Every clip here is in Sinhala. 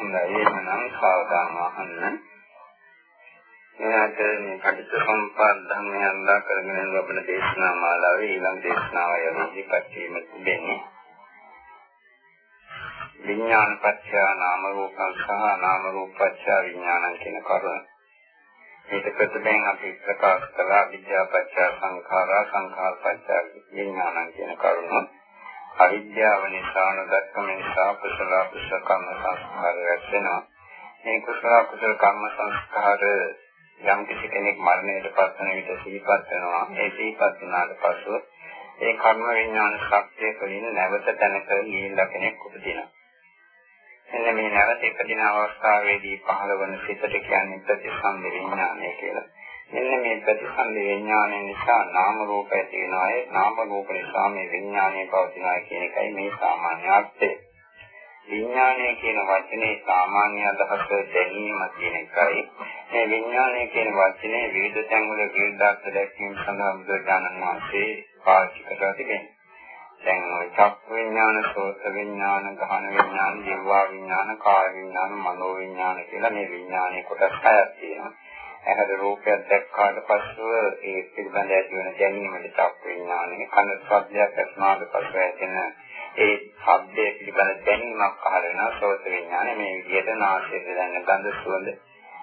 හොඳයි එහෙනම් සාවධානව අහන්න. එයාට මේ පටිච්චසමුප්පාද ධර්මයන් දා කරගෙන ලබන දේශනා මාලාවේ ඊළඟ දේශනාවයි ඉදිරිපත් වීම තිබෙන්නේ. විඥාන පත්‍ය නාම රූපං සහ නාම රූප පත්‍ය විඥානං කියන කරුණ. මේක ප්‍රතිපෙන් අපි ප්‍රකාශ කළා විද්‍යා පත්‍ය සංඛාරා සංඛාර පත්‍ය විඥානං කියන කරුණ. අවිද්‍යාව නිසා නොදක්කම නිසා කුසල කුසල කර්ම සංස්කාර රැස් වෙනවා. මේ කුසල කුසල කර්ම සංස්කාර යම් කිසි කෙනෙක් මරණයට පත් වෙන විට සිහිපත් වෙනවා. ඒ සිහිපත් වුණාට පස්සෙ ඒ කර්ම විඥාන ශක්තිය තුළින් නැවත තැනක ගිහිල්ලා කෙනෙක් උපදිනවා. එන්න මේ නැවත ඉපදින අවස්ථාවේදී පහළ වන සිතට කියන්නේ ප්‍රතිසන්දි විඥානය කියලා. මෙන්න මේ ප්‍රතිසන්දි විඥානය නිසා නාම රූප ඇති වෙනවා. ඒ නාම රූප නිසා මේ විඥානය පවතිනවා කියන එකයි මේ සාමාන්‍ය අර්ථය. විඥානය කියන වචනේ සාමාන්‍ය අදහස දැනීම කියන එකයි. මේ විඥානය කියන වචනේ විවිධ තැන්වල විවිධාර්ථ දැක්වීම සඳහා බුදුරජාණන් වහන්සේ පාවිච්චි කරලා තිබෙනවා. දැන් චක් විඥාන, සෝත විඥාන, ගහන විඥාන, ජීවා විඥාන, කාය විඥාන, මනෝ විඥාන කියලා මේ විඥානයේ කොටස් හයක් තියෙනවා. ඇහැට රූපයක් දැක්කාට පස්සෙ ඒ පිළිබඳ ඇති වෙන දැනීමට චක් විඥානය, කන ශබ්දයක් ඇසුනාට පස්සෙ ඇතින ඒ ශබ්දයේ පිළිබඳ දැනීමක් පහළ වෙනවා සෝත විඥානය මේ විදිහට නාසයේ දැනෙන ගඳ සුවඳ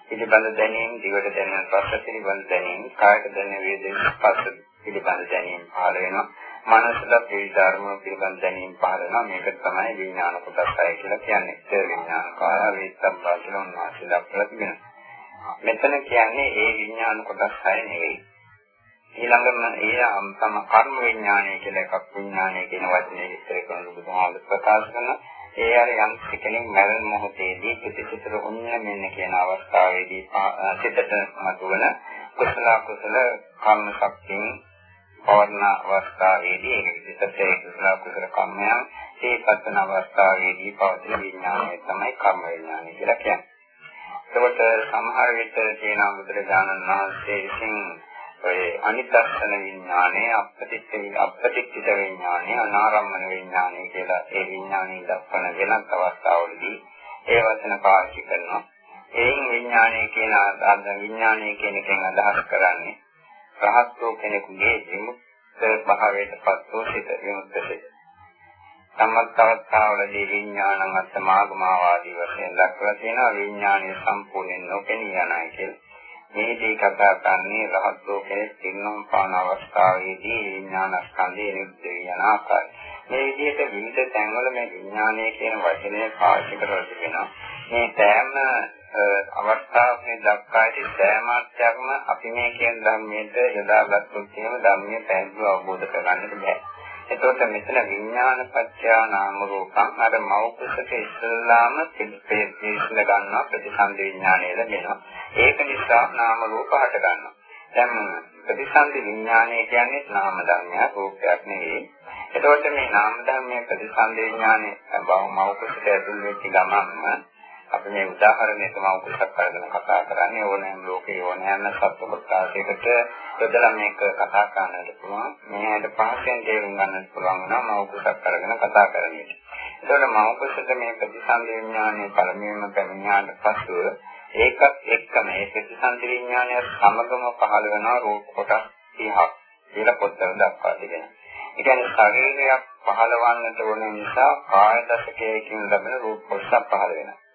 පිළිබඳ දැනීම දිවට දැනෙන රස පිළිබඳ දැනීම කායට දැනෙන වේදන ස්පර්ශ පිළිබඳ දැනීම පහළ වෙනවා. මනසට විචාරම පිළිබඳ දැනීම පහළ වෙනවා. මේක තමයි විඥාන කොටසයි කියලා කියන්නේ. ඒ විඥාන කාය වේත්තම් කියන වාසිය දක්වලා තිබෙනවා. මෙතන කියන්නේ ඒ විඥාන කොටස් හය නෙවෙයි ඊළඟම ඒ තම කර්ම විඥානය කියලා එකක් විඥානය කියන වචනේ විස්තර කරන බුදුහාමුදුර ප්‍රකාශ කරන ඒ අර යම් කෙනෙක් මරණ මොහොතේදී පිටිසිතර උන්න මෙන්න කියන අවස්ථාවේදී සිතට මතුවන කුසල කුසල කර්ම ශක්තියෙන් පවර්ණ අවස්ථාවේදී ඒ විදිහට ඒ කුසල කුසල කර්මයන් ඒපත්තන අවස්ථාවේදී පවතින විඥානය තමයි කර්ම විඥානය කියලා කියන්නේ. ඒකට සමහර විට තියෙන බුදුරජාණන් වහන්සේ විසින් ඔය අනිදර්ශන විඥානය අපටිච්ච අපටිච්චිත විඥානය අනාරම්මන විඥානය කියලා ඒ විඥානය දක්වන වෙනත් අවස්ථාවලදී ඒ වචන පාවිච්චි කරනවා. එයින් විඥානය කියන අද විඥානය කියන එකෙන් අදහස් කරන්නේ රහත්ෝ කෙනෙකුගේ විමුක්ත භාවයට පත් වූ සිත විමුක්ත සිත. සම්මත් අවස්ථාවලදී විඥානං අත්මාගමාවාදී වශයෙන් දක්වලා තියෙනවා විඥානය සම්පූර්ණයෙන් නොපෙනී යනයි කියලා. මේදී කතා කරන්නේ රහත් ලෝකයේ සින්නම් පාන අවස්ථාවේදී විඥානස්කන්ධයේ නිරුද්ධ වෙන ආකාරය. මේ විදිහට විවිධ තැන්වල මේ විඥානය කියන වචනය පාවිච්චි කරලා තිබෙනවා. මේ සෑම අවස්ථාවකදී දක්වා ඇති සෑම අත්‍යක්ම අපි මේ කියන ධර්මයට යොදාගත්තොත් එහෙම ධර්මයේ පැහැදිලිව අවබෝධ කරගන්නට බෑ. එතකොට මෙතන විඥාන පත්‍ය නාම රූපං අර මෞකසක ඉස්සල්ලාම පිළිපෙන්න ගන්නවා ප්‍රතිසන්ද විඥානය ලැබෙනවා. ඒක නිසා නාම රූප හට ගන්නවා. දැන් ප්‍රතිසන්ද විඥානය කියන්නේ නාම ධර්මයක් රූපයක් නෙවෙයි. එතකොට මේ නාම ධර්මයේ ප්‍රතිසන්ද විඥානය බව මෞකසට ඇතුල් වෙච්ච ගමන්ම අපි මේ උදාහරණයක් තමයි උපසක් කරගෙන කතා කරන්නේ ඕනෑම ලෝකේ ඕනෑම සත්ව කොටසයකට යොදලා මේක කතා කරන්නට පුළුවන්. මේකට පහසෙන් තේරුම් ගන්නට පුළුවන් නම් උපසක් කරගෙන කතා කරන්නේ. ඒතකොට මම උපසට මේ ප්‍රතිසන්දි විඥානයේ පළමුවෙන්ම පැමිණියාට පසුව ඒකත් එක්කම මේ ප්‍රතිසන්දි විඥානය සමගම පහළ වෙන රූප කොටස් 30ක් කියලා පොත්වල දක්වා තිබෙනවා. ඒ කියන්නේ ශරීරයක් පහළවන්නට ඕන නිසා කාය දශකයකින් ලැබෙන රූප කොටස් පහළ වෙනවා.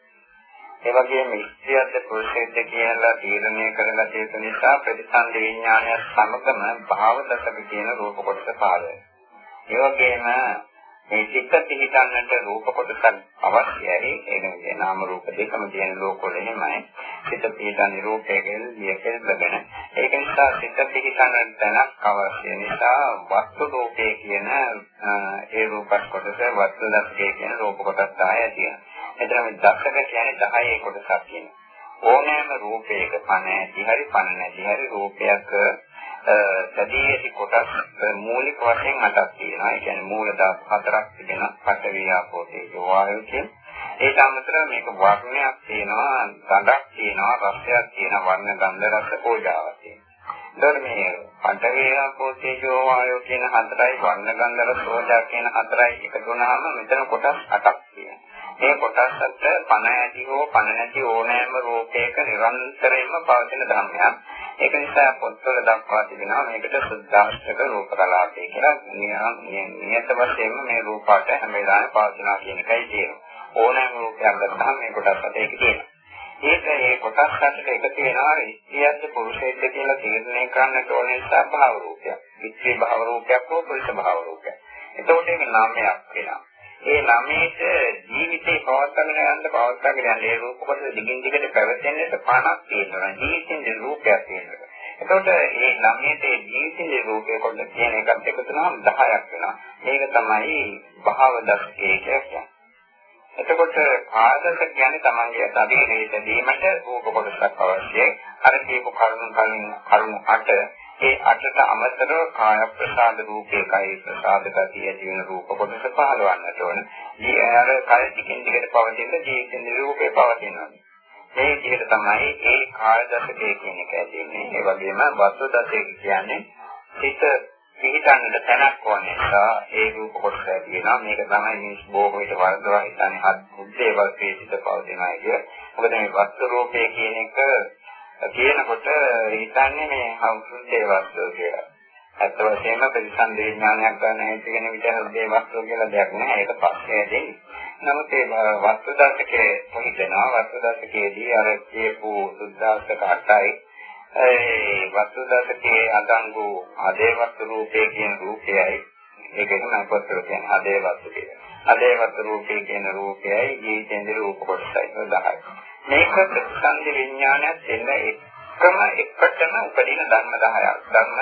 ඒ වගේම ස්ත්‍රියක්ද පුරුෂයෙක්ද කියලා තීරණය කරගත යුතු නිසා ප්‍රතිසන්දි විඥානය සමගම භාව දසක කියන රූප කොටස පහළ වෙනවා. ඒ වගේම මේ චිත්ත පිහිටන්නට රූප කොටසක් අවශ්‍යයි. ඒ කියන්නේ නාම රූප දෙකම තියෙන ලෝකවල එහෙමයි. චිත්ත පිහිටන රූපයෙන් ලියකෙල් ලැබෙන. ඒක නිසා චිත්ත පිහිටන්නට තැනක් අවශ්‍ය නිසා වස්තු රූපේ කියන ඒ රූප කොටස වස්තු දසකේ කියන රූප කොටස් 10 තියෙනවා. එතන මේ දශක කියන්නේ 10 කොටසක් කියනවා. ඕනෑම රූපයක පණ ඇති හරි පණ නැති හරි රූපයක සදී ඇති කොටස් මූලික වශයෙන් අටක් තියෙනවා. ඒ කියන්නේ මූල ධාතු හතරක් තිබෙනවා. පඨවි ආපෝ තේජෝ වායෝ කියන. ඒක අමතරව මේක වර්ණයක් තියෙනවා, ගඳක් තියෙනවා, රසයක් තියෙනවා, වර්ණ ගන්ධ රස පෝජාවක් තියෙනවා. එතකොට මේ පඨවි ආපෝ තේජෝ වායෝ කියන හතරයි වර්ණ ගන්ධ රස පෝජා කියන හතරයි එකතු වුණාම මෙතන කොටස් අටක් තියෙනවා. මේ කොටසට පණ ඇති හෝ පණ නැති ඕනෑම රූපයක නිරන්තරයෙන්ම පවතින ධර්මයක්. ඒක නිසා පොත්වල දක්වා තිබෙනවා මේකට සුද්ධාෂ්ටක රූප කලාපය කියලා. නියත වශයෙන්ම මේ රූපات හැම වෙලාවෙම පවතිනවා කියන එකයි තියෙනවා. ඕනෑම රූපයක් ගත්තාම මේ කොටසට ඒක තියෙනවා. ඒක ඒ කොටස් හතට එකතු වෙනවා ඉස්තියත් පුරුෂයෙක්ද කියලා තීරණය කරන්න ඕන නිසා භාව රූපයක්. විච්ඡේ භාව රූපයක් හෝ පුරුෂ භාව රූපයක්. එතකොට ඒක නාමයක් වෙනවා. ඒ නාමයට ජීවිතේ පවත්වාගෙන යන්න පවත්වාගෙන යන්න ඒ රූප කොටස දිගින් දිගට පැවතෙන්නට පණක් තියෙනවා. ජීවිතේ රූපයක් තියෙනවා. එතකොට මේ නාමයේ ජීවිතේ රූපේ කොට කියන එකත් එකතු වුණාම 10ක් වෙනවා. මේක තමයි භාව දර්ශකය කියන්නේ. එතකොට ආදර්ශ කියන්නේ තමන්ගේ ශරීරයේ දැදීමට රූප කොටසක් අවශ්‍යයි. අර කියපු කරුණු කලින් කරුණු 8 ඒ අටට අමතරව කාය ප්‍රසාද රූපේ කය ප්‍රසාද ගතිය ඇති වෙන රූප කොටස පහළවන්නට ඕන. මේ අර කය ටිකින් ටිකට පවතින ජීවිතේ රූපේ පවතිනවා. මේ විදිහට තමයි ඒ කාය දශකයේ කියන එක ඇදෙන්නේ. ඒ වගේම වස්තු දශකය කියන්නේ හිත පිහිටන්නට තැනක් ඕන නිසා ඒ රූප කොටස ඇති වෙනවා. මේක තමයි මේ බොහෝ විට වර්ධවා හිතන්නේ හත් බුද්ධේවල් පිළිසිත පවතිනවා කිය. මොකද මේ වස්තු රූපය කියන එක කියනකොට හිතන්නේ මේ හවුසුන්දේ වස්තුව කියලා. ඇත්ත වශයෙන්ම ප්‍රතිසන්දේ විඥානයක් ගන්න හැටි කියන විදිහ හෘදේ වස්තුව කියලා දෙයක් නැහැ. ඒක පස්සේ දෙන්නේ. නමුත් ඒ වස්තු දර්ශකයේ මොහිතනවා වස්තු දර්ශකයේදී අර කියපු සුද්ධාස්තක අටයි ඒ වස්තු දර්ශකයේ අදංගු ආදේ වස්තු රූපේ කියන රූපයයි ඒක තමයි පොතේ කියන්නේ ආදේ වස්තු කියලා. ආදේ වස්තු රූපේ කියන රූපයයි ජීවිතේන්ද්‍ර රූප කොටසයි 10යි. මේක ප්‍රතිසන්දි විඥානයත් දෙන්න එකම එකටම උපදින ධර්ම 10ක්. ධර්ම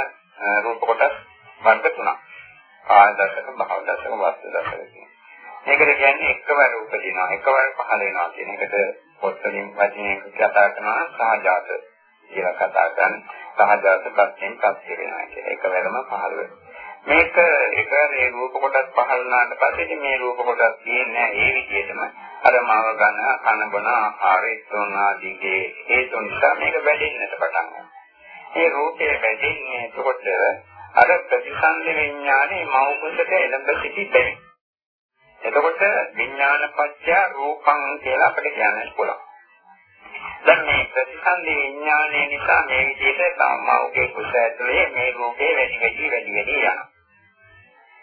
රූප කොටස් වර්ග තුනක්. කාය දශක, භව දශක, වස්තු දශක මේකට කියන්නේ එකවර උපදිනවා, එකවර පහළ වෙනවා කියන එකට පොත්වලින් වචනයක කතා කරනවා සහජාත කියලා කතා කරන්නේ. සහජාත ප්‍රත්‍යයෙන් පස්සේ වෙනවා කියලා. එකවරම පහළ වෙනවා. මේක එක මේ රූප කොටස් පහළ වුණාට පස්සේ මේ රූප කොටස් තියෙන්නේ ඒ විදිහටම අර මාව ගන්න කන බන ආහාරය තුන ආදීගේ හේතු නිසා මේක වැඩෙන්නට පටන් ගන්නවා. මේ රූපය වැඩෙන්නේ එතකොට අර ප්‍රතිසන්දි විඥානේ මෞකසට එළඹ සිටි බැරි. එතකොට විඥානපච්චය රූපං කියලා අපිට කියන්න පුළුවන්. දැන් මේ ප්‍රතිසන්දි විඥානය නිසා මේ විදිහට සාමාවගේ කුස ඇතුලේ මේ රූපේ වැඩි වැඩි වැඩි වැඩි යනවා.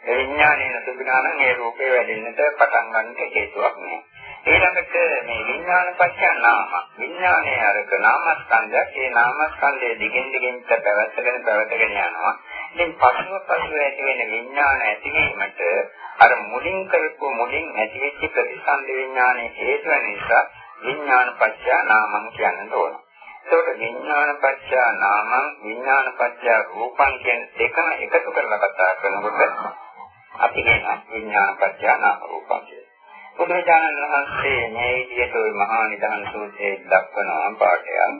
ඒ විඥානයේ තිබුණා නම් ඒ රූපේ වැඩෙන්නට පටන් ගන්නට හේතුවක් නෑ. ඊළඟට මේ විඥාන පත්‍ය නාම විඥානයේ අරක නාමස්කන්ධය ඒ නාමස්කන්ධයේ දිගින් දිගින් පැවැත්ගෙන පැවැත්ගෙන යනවා. ඉතින් පසුව පසුව ඇති වෙන විඥාන ඇතිවීමට අර මුලින් කරපු මුලින් ඇතිවෙච්ච ප්‍රතිසන්දි විඥානයේ හේතු වෙන නිසා විඥාන පත්‍ය නාමං කියන්න ඕන. ඒකට විඥාන පත්‍ය නාමං විඥාන පත්‍ය රූපං කියන දෙකම එකතු කරලා කතා කරනකොට අපි කියනවා විඥාන පත්‍ය නාම රූපං කියලා. බුදුරජාණන් වහන්සේ මේ විදිහට ওই මහා නිදාන සූත්‍රයේ දක්වනවා පාඩයක්.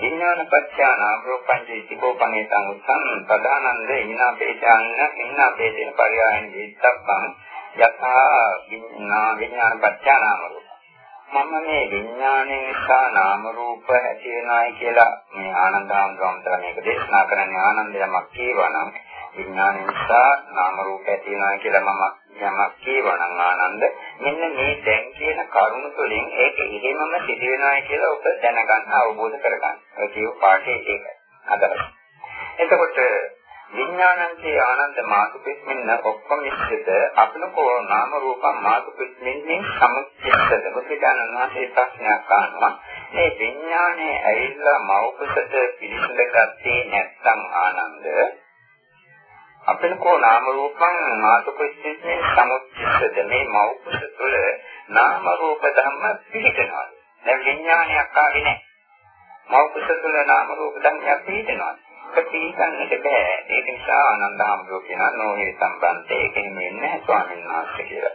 විඥාන පත්‍ය නාම රූපං ජීතිකෝපනේ සංසං ප්‍රධානන්ද ඉන්නා බේචාන්න ඉන්නා බේදෙන පරයයන් ජීත්තප්පං යථා විඥාන පත්‍ය නාම රූප මම මේ විඥානයේ නිසා නාම රූප ඇති වෙනවායි කියලා මේ ආනන්ද ආනන්දවන්තර මේක දේශනා කරන්නේ ආනන්දයමක් කියවනම් විඥානයේ නිසා නාම රූප ඇති වෙනවායි කියලා මම යමක් කියවනම් ආනන්ද මෙන්න මේ දැන් කියන කරුණ තුළින් ඒක ඉහෙමම සිදු වෙනවායි කියලා ඔබ දැනගන්න අවබෝධ කරගන්න. ඒ කියු පාඩේ ඒකයි. අදහස්. එතකොට විඥානන්තේ ආනන්ද මාතුපෙස්මින්න ඔක්කොම ඉස්සෙද අපනකෝ නාම රූපම් මාතුපෙස්මින්නේ සමුච්චිතද බුදුදානන් වහන්සේ ප්‍රශ්නයක් අහනවා මේ විඥානේ ඇවිල්ලා මෞකසට පිළිසඳ ගත්තේ නැත්නම් ආනන්ද අපනකෝ නාම රූපං මාතුපෙස්මින්නේ සමුච්චිතද මේ මෞකස තුළ නාම රූප ධර්ම පිළිගෙනවා දැන් විඥානයක් ආවේ නැහැ මෞකස තුළ නාම රූප ධර්මයක් පිළිගෙනවා පිළිගන්නට බෑ. ඒක නිසා ආනන්ද හාමුදුරුවෝ කියන නෝහේ සම්බන්ධය ඒකෙන් වෙන්නේ නැහැ ස්වාමීන් වහන්සේ කියලා.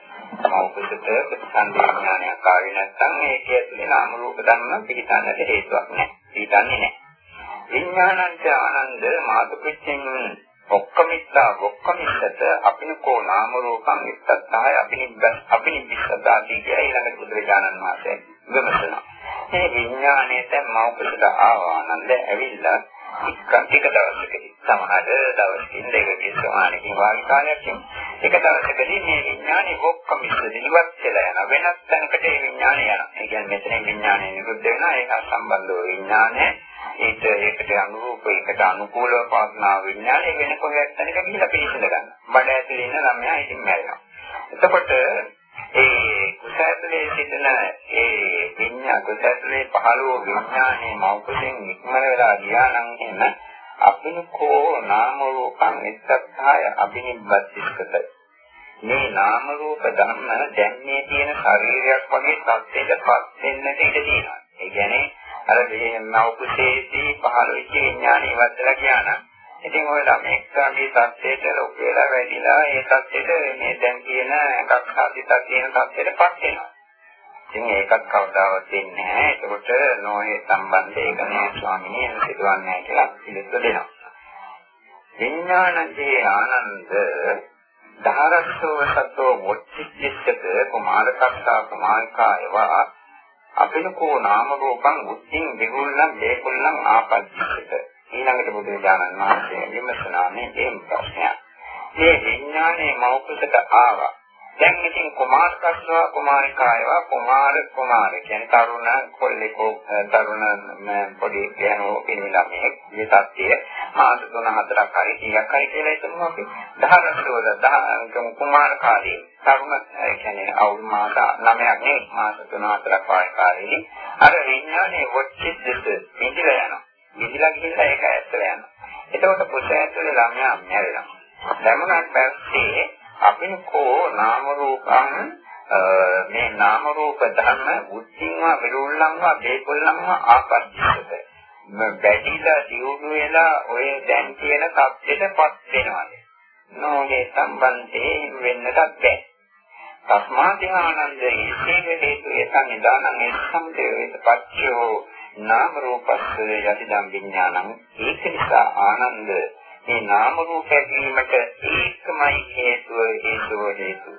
මෞපසට සංදේශඥානයක් ආවේ නැත්නම් ඒක ඇතුලේ නාම රූප ධර්ම පිළිගන්නට හේතුවක් නැහැ. පිළිගන්නේ නැහැ. විඥානංච ආනන්ද මාතුපිච්චෙන් ඔක්කමිත්තා ඔක්කමිත්තට අපිනකෝ නාම රූපං ඉස්සත්තාය අපිනිබ්බ අපිනිබ්බසදාති කියලා ඊළඟ බුදුරජාණන් වහන්සේ විමසනවා. මේ විඥාණයට මෞපසට ආවා ආනන්ද ඇවිල්ලා ටික ටික දවසකදී සමහර දවසකින් දෙකකින් සමානකින් වාගේ කාලයක් යන එක දවසකදී මේ විඥානේ ඔක්කොම ඉස්සෙල්ලවත් කියලා යන වෙනත් තැනකට ඒ විඥානේ යනවා. ඒ කියන්නේ මෙතන විඥානේ නිරුද්ධ වෙනවා ඒක සම්බන්ධව විඥානේ ඒට ඒකට අනුරූප ඒකට අනුකූලව පවත්නා විඥානේ වෙන කොහෙවත් තැනක ගිහිලා පිළිසඳ ගන්න. බඩ ඇතුලේ ඉන්න ළමයා ඉතින් මැරෙනවා. එතකොට ඒ කුසලයේ සිටින ඒ විඤ්ඤා කුසලයේ පහළ වූ විඥානේ මෞකයෙන් ඉක්මන වෙලා ගියා නම් එහෙම අබිනකෝ නාම රූපං එක්සත්හාය අබිනිබ්බතිස්කත මේ නාම රූප ධර්ම දැන් මේ තියෙන ශරීරයක් වගේ සත්‍යයටපත් වෙන්නට ඉඩ තියෙනවා. ඒ කියන්නේ අර මේ නෞකුසේදී පහළ වෙච්ච විඥානය වදලා ගියා නම් ඉතින් ඔය ළමෙක්ගේ සත්‍යයට ලොකු වෙලා වැඩිලා ඒ සත්‍යෙට මේ දැන් කියන එකක් හදිතක් කියන සත්‍යෙටපත් වෙනවා. ඉතින් ඒකත් කවදාවත් වෙන්නේ නැහැ. ඒකට නොයේ සම්බන්ධයක නෑ ස්වාමීන් වහන්සේ සිදුවන්නේ කියලා පිළිතුර දෙනවා. විඥානයේ ආනන්ද ධාරස්සෝ සතෝ මොච්චිච්චක කුමාරකස්සා කුමාරිකායවා අපිනකෝ නාම රූපං උත්තිං විගුල්ලං දේකුල්ලං ආපච්චිත ඊළඟට බුදු දානන් වහන්සේ විමසනා මේ දෙම් ප්‍රශ්නයක් මේ විඥානයේ මෞකසට ආවා. දැන් ඉතින් කුමාර කස්වා කුමාරිකායවා කුමාර කුමාර. කියන්නේ තරුණ කොල්ලෙකෝ තරුණ පොඩි ගෑනෝ කෙනෙක් මේ විසත්තිය මාස තුන හතරක් හරි කීයක් හරි කියලා හිතමු අපි. දහරසෝද දහ කුමාර කාලේ තරුණ කියන්නේ අවුරුදු මාස 9ක් නේ මාස තුන හතරක් වගේ කාලෙදී අර විඥානේ වොච්චිත් දෙස මිදිලා යනවා. මිදිලා ගිහිල්ලා ඒක ඇත්තලා යනවා. එතකොට පුතේ ඇතුලේ ළමයා මැරෙනවා. දැමුණාට පස්සේ අපිනකෝ නාම රූපං මේ නාම රූප ධර්ම උච්චින්වා විරුල්ලන්වා බේකොල්ලන්වා ආපස්සිත බැඳිලා දියුණු වෙලා ඔය දැන් කියන සත්‍යෙටපත් වෙනවා නෝගේ සම්බන්ධේ වෙන්නටත් බැහැ. තස්මාති ආනන්ද ඊසේක හේතු එතන නිදානං සම්දේවිත පච්චයෝ නාම රූපස්ස යතිදම් විඥානං ඒක නිසා ආනන්ද මේ නාම රූප ඇතිවීමට ඒකමයි හේතුව හේතුව හේතුව.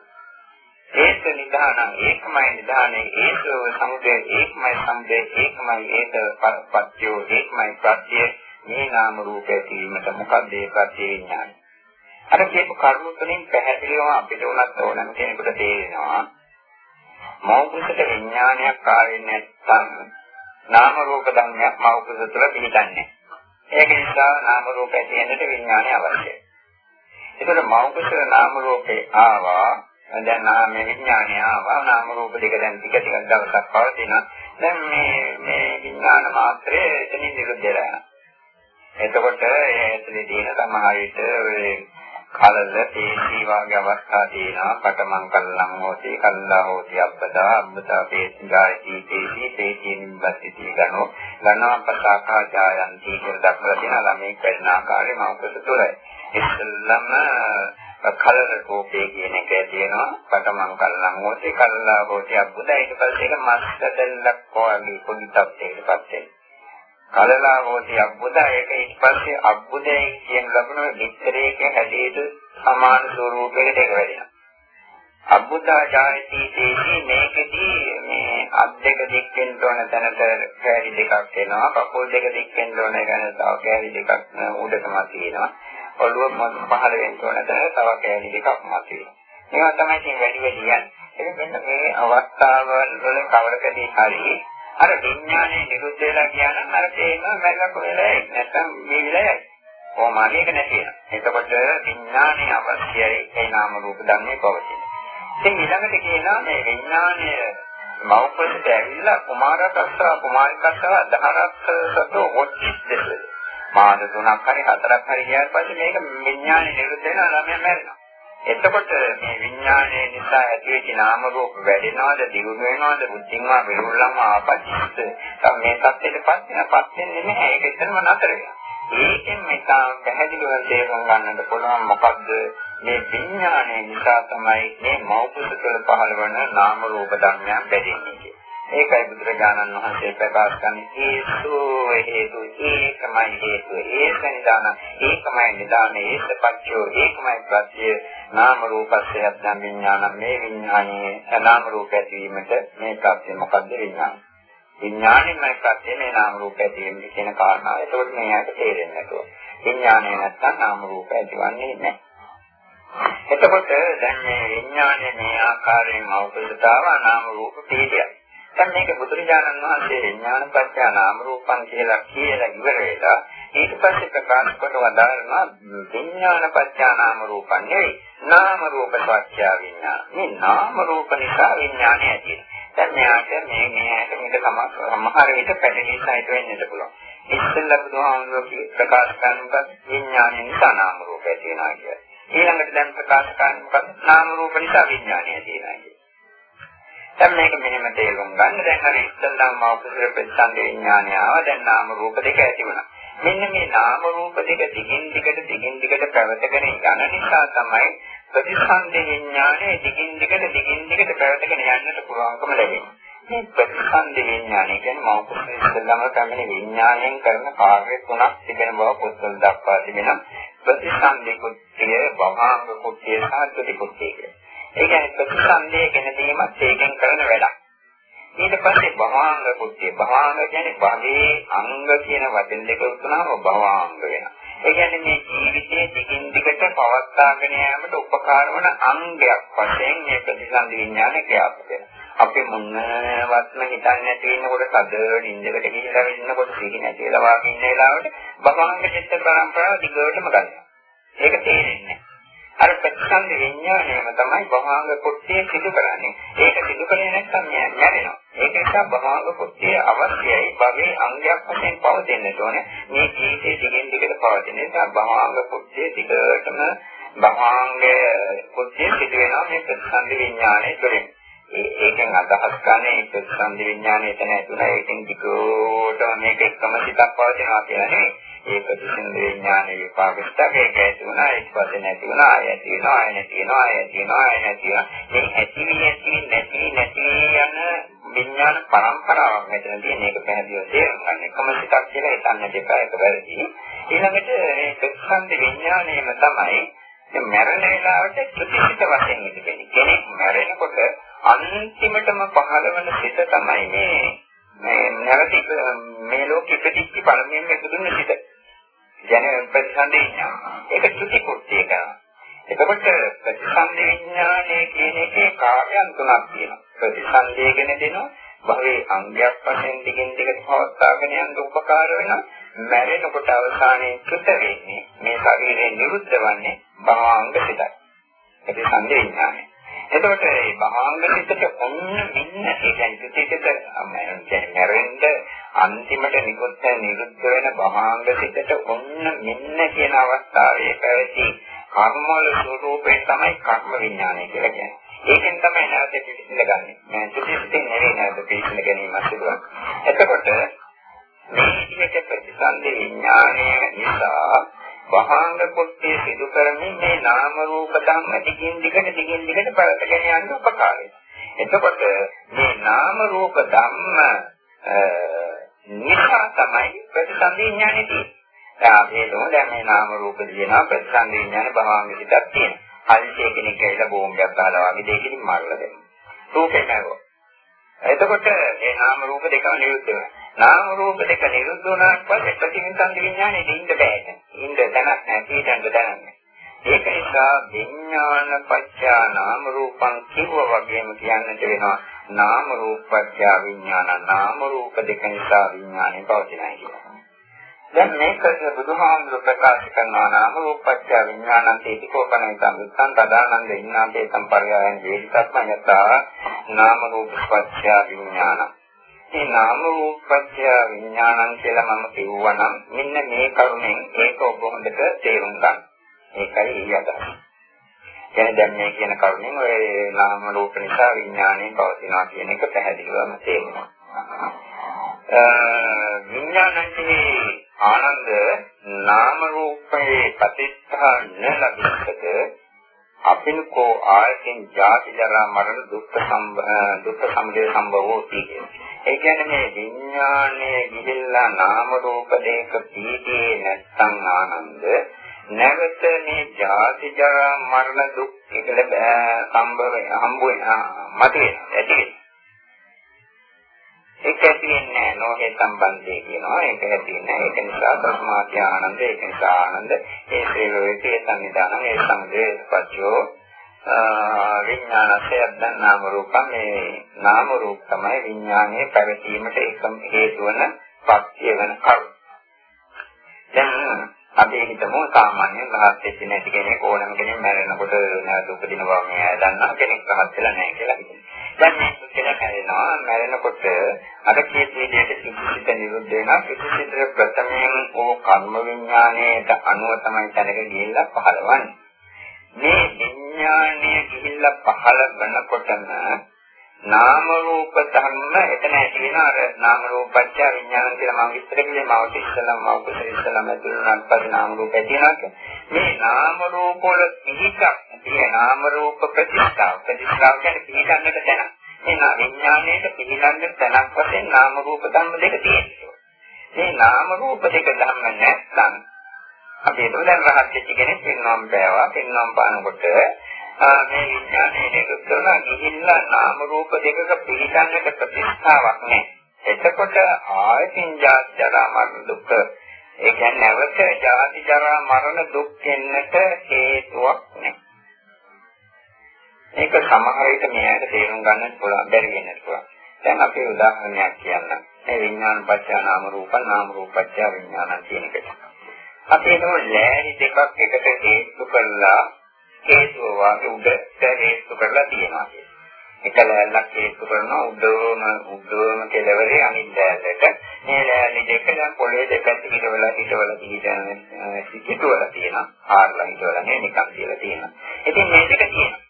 ඒක නිදාන ඒකමයි නිදානේ හේතුව සමුදය ඒකමයි සමුදය ඒකමයි හේත පත්‍යෝ ඒකමයි ප්‍රත්‍ය මේ නාම රූප ඇතිවීමට මොකක්ද ඒ ප්‍රත්‍ය විඥානය. අර කියපු කරුණු තුනෙන් පැහැදිලිවම අපිට උනත් ඕනම කෙනෙකුට තේරෙනවා මෞඛික විඥානයක් ආවේ නැත්නම් නාම රූප ධර්මයක් මෞඛික තුළ පිළිගන්නේ. ඒක නිසා නාම රූප ඇතිවෙන්නට විඥානය අවශ්‍යයි. ඒකද මෞඛික නාම රූපේ ආවා දැන් නාම විඥානය ආවා නාම රූප දෙක දැන් ටික ටික දවසක් පවතිනවා. දැන් මේ මේ විඥාන මාත්‍රය එතනින් නිරුද්ධ වෙලා යනවා. එතකොට ඒ ඇතුලේ දින සමහර විට කලල තේසී වාගේ අවස්ථා තියෙනවා. පටමන් කල්ලං හෝති කල්ලා හෝති අපදා අබ්බතා පේසිගායි තේසී තේසී නිබ්බති ගනෝ ගණා පසාකාජායන්ති කියලා දක්වලා තියෙනවා. ළමයි කරන ආකාරය මෞකස තුරයි. ඉස්සෙල්ලම කලල කෝපේ කියන එක තියෙනවා. පටමන් කල්ලං හෝති කල්ලා හෝති අබ්බදා. ඊට පස්සේ ඒක මස්ත දෙල්ලක් වගේ පොඩි තත්ත්වයකටපත් වෙනවා. කලලා හෝති අබ්බුදා. ඒක ඊට පස්සේ අබ්බුදයෙන් කියන ලබන විස්තරයක හැදීද සමාන ස්වරූපයකට ඒක වැඩෙනවා. අබ්බුදා ජායති තේහි මේකදී මේ අත් දෙක දික් වෙන්න ඕන තැනට කෑලි දෙකක් එනවා. කකුල් දෙක දික් වෙන්න ඕන ගැන තව කෑලි දෙකක් උඩටම තියෙනවා. ඔළුව පහළ වෙන්න ඕන තැන තව කෑලි දෙකක් මතුවෙනවා. මේවා තමයි ඉතින් වැඩි වැඩි යන්නේ. ඒක මෙන්න මේ අවස්ථාවල් වල කවරකදී හරි අර විඥානේ නිරුද්ධ වෙලා කියනනම් අර තේම මැල්ලක වෙලා නැත්නම් මේ විලයි. කොහොම හරි ඒක නැති වෙනවා. එතකොට විඥානේ අවශ්‍යයි ඒ නාම රූප ධර්මයේ පවතින. ඉතින් ඊළඟට කියනවා මේ විඥානය මෞපසට ඇවිල්ලා කුමාරකස්සා කුමාරිකස්සා දහරක්සතෝ ඔච්චිද්දස. මාස තුනක් හරි හතරක් හරි ගියාට පස්සේ මේක විඥානේ නිරුද්ධ වෙනවා ළමයා මැරෙනවා. එතකොට මේ විඥානයේ නිසා ඇතිවෙච්ච නාම රූප වැඩෙනවද දියුණු වෙනවද බුද්ධින්වා විරුල්ලන්ව ආපච්චිත? තම මේ සත්‍යයටපත් වෙනපත් වෙන්නේ නැහැ. ඒක එතනම නතර වෙනවා ඒකෙන් මේක පැහැදිලිව තේරුම් ගන්නට පුළුවන් මොකද්ද? මේ විඥානයේ නිසා තමයි මේ මෞපුස තුළ පහළ වන නාම රූප ධර්මයන් බැඳෙන්නේ ඒකයි බුදුරජාණන් වහන්සේ ප්‍රකාශ කරන්නේ. හේතු හේතු ඒකමයි හේතු ඒක නිදාන ඒකමයි නිදාන. ඒකපච්චෝ ඒකමයි ප්‍රත්‍ය. නාම රූපස්ය යම් විඥාන මේ විඥානයේ නාම රූප ඇතිවීමට මේ ප්‍රත්‍ය මොකද්ද විඥාන විඥාණයමයි සත්‍ය මේ නාම රූප ඇති වෙන්නේ කියන කාරණාව. ඒකෝට මේ යට තේරෙන්නේ නැතුව. විඥාණය නැත්තම් නාම රූප ඇතිවන්නේ නැහැ. එතකොට දැන් මේ විඥානය මේ ආකාරයෙන් අවබෝධතාව නාම රූප පිළිදයක්. දැන් මේක බුදුරජාණන් වහන්සේ විඥාන පත්‍ය නාම රූපං කියලා කියලා ඉවර වෙලා ඊට පස්සේ ප්‍රකාශ කොට වදාරනවා විඥාන පත්‍ය නාම රූපං නෙවෙයි නාම රූප පත්‍ය විඥාන. මේ නාම රූප නිසා විඥානය ඇති දැන් මෙයාට මේ මෙයාට මේක සමහර විට පැටලී සහිත වෙන්නත් පුළුවන්. ඉස්සෙල්ලා බුදුහාමුදුරුවෝ ප්‍රකාශ කරනකොට විඥානය නිසා නාම රූප ඇති වෙනවා කියලා. ඊළඟට දැන් ප්‍රකාශ කරනකොට නාම රූප නිසා විඥානය ඇති වෙනවා කියලා. දැන් මේක මෙහෙම තේරුම් ගන්න. දැන් අර ඉස්සෙල්ලාම මාපුතර ප්‍රතිසන්ද විඥානය ආව. දැන් නාම රූප දෙක ඇති වුණා. මෙන්න මේ නාම රූප දෙක දිගින් දිගට දිගින් දිගට පැවතගෙන යන නිසා තමයි ප්‍රතිසන්ද විඥානයේ දිගින් දිගට දිගින් දිගට පැවතගෙන යන්නට පුළුවන්කම ලැබෙන්නේ. මේ ප්‍රතිසන්ද විඥානය කියන්නේ මාපුතර ඉස්සෙල්ලාම තමයි විඥාණයෙන් කරන කාර්ය තුනක් තිබෙන බව පොත්වල දක්වා තිබෙනවා. ප්‍රතිසන්දි කුත්තිය, වහාංග කුත්තිය සහ ත්‍රිපුත්තිය කියන්නේ. ඒ කියන්නේ ප්‍රතිසන්දේ ගැන දීමත් ඒකෙන් කරන වැඩක්. ඊට පස්සේ භවාංග කුත්‍ය භවාංග කියන්නේ භවයේ අංග කියන වචන දෙක උතුනම භවාංග වෙනවා. ඒ කියන්නේ මේ ජීවිතයේ දිගින් දිගට පවත්වාගෙන යාමට උපකාර වන අංගයක් වශයෙන් මේ ප්‍රතිසන්දි විඥානය ක්‍රියාත්මක වෙනවා. අපි මොනවත්ම හිතන්නේ නැති වෙනකොට සද නිින්දකට ගිහිලා වෙන්නකොට සිහි නැතිලා වාගේ ඉන්න වෙලාවට භවාංග චිත්ත පරම්පරාව දිගටම ගන්නවා. ඒක තේරෙන්නේ නැහැ. අර ප්‍රතිසන්ද විඥාණයම තමයි භවංග කුට්ටිය සිදු කරන්නේ. ඒක සිදු කරේ නැත්නම් යැවෙනවා. ඒක නිසා භවංග කුට්ටිය අවශ්‍යයි භවයේ අංගයක් වශයෙන් පවතින්න ඕනේ. මේ ජීවිතයේ දිගින් දිගට පවතින නිසා භවංග කුට්ටිය දිගටම භවංග කුට්ටිය සිදු වෙනවා මේ ප්‍රතිසන්ද විඥාණය තුළින්. ඒකෙන් අදහස් ගන්න ඒ ප්‍රතිසන්ද විඥාණය එතන ඇතුළේ ඒකෙන් දිගටම මේක එකම සිතක් පවතිනවා කියලා නෙවෙයි. ඒ ප්‍රතිසන්ද විඥානයේ විපාකස්තක ඒක ඇති වුණා ඊට පස්සේ නැති වුණා ආය ඇති වෙනවා ආය නැති වෙනවා ආය ඇති වෙනවා ආය නැති වෙනවා මේ ඇති ඇති නැති නැති යන විඥාන පරම්පරාවක් මෙතන තියෙන එක පැහැදිලිව තේරුම් ගන්න. එකම සිතක් කියලා හිතන්න දෙපා එක වැරදි. ඊළඟට මේ ප්‍රතිසන්ද විඥානයේම තමයි මේ මරණ වේලාවට ප්‍රතිසිත වශයෙන් ඉතිපෙන්නේ. කෙනෙක් මැරෙනකොට අන්තිමටම පහළ වෙන සිත තමයි මේ මේ නැවත මේ ලෝකෙ ඉපදිච්ච පළමුවෙන් ඉපදුන සිත. ජන ප්‍රතිසන්දි විඥාන. ඒක චුති කුට්ටිය කරනවා. එතකොට ප්‍රතිසන්දි විඥානය කියන එකේ කාර්යයන් තුනක් තියෙනවා. ප්‍රතිසන්දිය ගැන දෙනවා භවයේ අංගයක් වශයෙන් දිගින් දිගට පවත්වාගෙන යන්න උපකාර වෙනවා. මැරෙනකොට අවසානයේ චුත වෙන්නේ මේ ශරීරය නිරුද්ධ වන්නේ භවාංග සිතයි. ප්‍රතිසන්දි විඥානය. එතකොට මේ භාංග සිතට ඔන්න මෙන්න ඒ කියන්නේ සිතට මැරෙන්න අන්තිමට නිකුත් නිරුද්ධ වෙන භාංග සිතට ඔන්න මෙන්න කියන අවස්ථාවේ පැවති කර්මවල ස්වરૂපේ තමයි කර්ම විඥානය කියලා කියන්නේ. ඒකෙන් තමයි නැවත පිළිසිඳගන්නේ. මම චුතිසිතින් නෙවෙයි නැවත පිළිසිඳ ගැනීම සිදුවන්නේ. එතකොට මේ විදිහට ප්‍රතිසන්දි විඥානය නිසා වහාංග කුට්ටිය සිදු කරමින් මේ නාම රූප ධම්ම දිගින් දිගට දිගින් දිගට පළතගෙන යන්න උපකාරයි. එතකොට මේ නාම රූප ධම්ම නිසා තමයි ප්‍රතිසන්දි ඥානෙ තියෙන්නේ. දැන් අපි හිතමු දැන් මේ නාම රූප දිනන ප්‍රතිසන්දි ඥාන භවංග පිටක් තියෙනවා. හල්සේ කෙනෙක් ඇවිල්ලා බෝම්බයක් දාලා වගේ දෙයකින් මරලා දෙනවා. රූපේ නැරෝ. එතකොට මේ නාම රූප දෙකම නිරුද්ධ වෙනවා. නාම රූප දෙක නිරුද්ධ වුණාට පස්සේ ප්‍රතිවිසන්දි විඥානේ දෙින්න බෑ. ඉන්න දැනක් නැති දැනග දැනන්නේ. ඒක නිසා විඥාන පත්‍ය නාම රූපං කිව්ව වගේම කියන්නට වෙනවා නාම රූප පත්‍ය විඥාන නාම රූප දෙක නිසා විඥානය පවතිනයි කියලා. දැන් මේක බුදුහාමුදුර ප්‍රකාශ කරනවා නාම රූප පත්‍ය විඥානං තේතිකෝපණය සම්පත්තං තදානන්ද ඉන්නාතේ සම්පර්යායන් වේදිකත්ම යතා නාම රූප පත්‍ය විඥානං මේ නාම රූපත්‍ය විඥානං කියලා මම කිව්වා නම් මෙන්න මේ කරුණෙන් ඒක ඔබ හොඳට තේරුම් ගන්න. ඒකයි ඊය අදහස. කියන්නේ දැන් මේ කියන කරුණෙන් ඔය නාම රූප නිසා විඥානය පවතිනවා කියන එක පැහැදිලිවම තේරෙනවා. විඥානයේ ආනන්ද නාම රූපයේ ප්‍රතිස්ථාන ලැබෙන්නට අපිනකෝ ආයතින් ජාති ජරා මරණ දුක්ඛ සම්බ දුක්ඛ සමුදය සම්භවෝති ඒ කියන්නේ මේ විඥානයේ ගිහිල්ලා නාම රූප දෙක පීඩේ නැත්තම් ආනන්ද නැවත මේ ජාති ජරා මරණ දුක් එකල සම්භව හම්බ වෙන මතේ ඇති ඒක ඇති වෙන්නේ අනෝහේ සම්බන්ධය කියනවා. ඒක හැදෙන. ඒක නිසා ප්‍රස්මාති ආනන්ද, ඒක නිසා ආනන්ද. ඒ ශ්‍රේවේකේ සංවිධානය ඒ සම්දේ පච්චෝ විඥානසය දැන් නාම රූපම් මේ නාම රූප තමයි විඥානයේ පැවතීමට එකම හේතු වන පත්‍ය වෙන කරුණ. දැන් අපි හිතමු සාමාන්‍ය රහත් වෙච්ච නැති කෙනෙක් ඕනම කෙනෙක් මැරෙනකොට නැවත උපදින බව මේ දන්නා කෙනෙක් රහත් වෙලා නැහැ කියලා හිතමු. දැන් මේ කෙනෙක් මැරෙනවා මැරෙනකොට අර කීප විදිහට සිසිත නිරුද්ධ වෙනවා සිසිත ප්‍රථමයෙන් ඕ කර්ම විඥාණයට අනුව තමයි තැනක ගිහිල්ලා පහළවන්නේ. මේ විඥාණය ගිහිල්ලා පහළ වෙනකොටම නාම රූප ධර්ම එතන තියෙන අර නාම රූපච්ඡ විඥාන කියලා මම විස්තර කළේ මවට ඉස්සලම මව කුසල ඉස්සලම ඇතුළත් පස්සේ නාම රූප ඇතිවෙනවා මේ නාම රූප වල පිහිටක් තියෙන නාම රූප ප්‍රතිස්ථාව. ප්‍රතිස්ථාව කියන්නේ පිහිටන්නට තැන මේ විඥාණයට පිහිටන්නට තැනක් වශයෙන් නාම රූප ධර්ම දෙක තියෙනවා. මේ නාම රූප දෙක ධර්ම නැත්නම් අපි ඒක දැන් රහත් වෙච්ච කෙනෙක් වෙනවම් බෑවා. වෙනවම් පානකොට මේ විඥානයේ නිරුත් කරන ගිහිල්ලා නාම රූප දෙකක පිළිගන්නට ප්‍රතිස්ථාවක් නෑ. එතකොට ආයතින් ජරා මරණ දුක් ඒ කියන්නේ නැවත ජාති ජරා මරණ දුක් වෙන්නට හේතුවක් නෑ. මේක සමහර විට මෙයාට තේරුම් ගන්නත් පුළුවන් බැරි වෙන්නත් පුළුවන්. දැන් අපි උදාහරණයක් කියන්න. මේ විඥාන පත්‍ය නාම රූප නාම රූප පත්‍ය විඥාන කියන එකට. අපි හිතමු ලෑලි දෙකක් එකට හේතු කරලා හේතුව වාගේ උඩට හේතු කරලා තියෙනවා කියන්නේ. එක ලෑල්ලක් හේතු කරනවා උඩම උඩම කෙළවරේ අනිත් ලෑල්ලට. මේ ලෑල්ල දෙක දැන් පොළේ දෙකට හිටවලා හිටවලා තියෙන හිටවලා තියෙනවා. ආරලා හිටවලා නේ නිකන් කියලා තියෙනවා. ඉතින් මේ දෙක තියෙනවා.